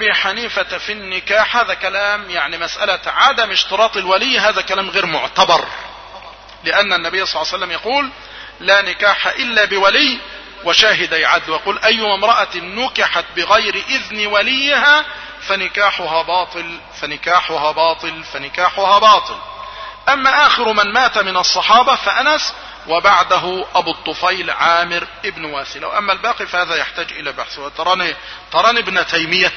أبي حنيفة في النكاح هذا كلام يعني مسألة عدم اشتراط الولي هذا كلام غير معتبر. لأن النبي صلى الله عليه وسلم يقول لا نكاح إلا بولي وشاهدي عدل ويقول أي امرأة نكحت بغير إذن وليها فنكاحها باطل فنكاحها باطل فنكاحها باطل أما آخر من مات من الصحابة فأنس وبعده أبو الطفيل عامر ابن واسلة. وأما الباقي فهذا يحتاج إلى بحث. وتراني تراني ابن تيمية.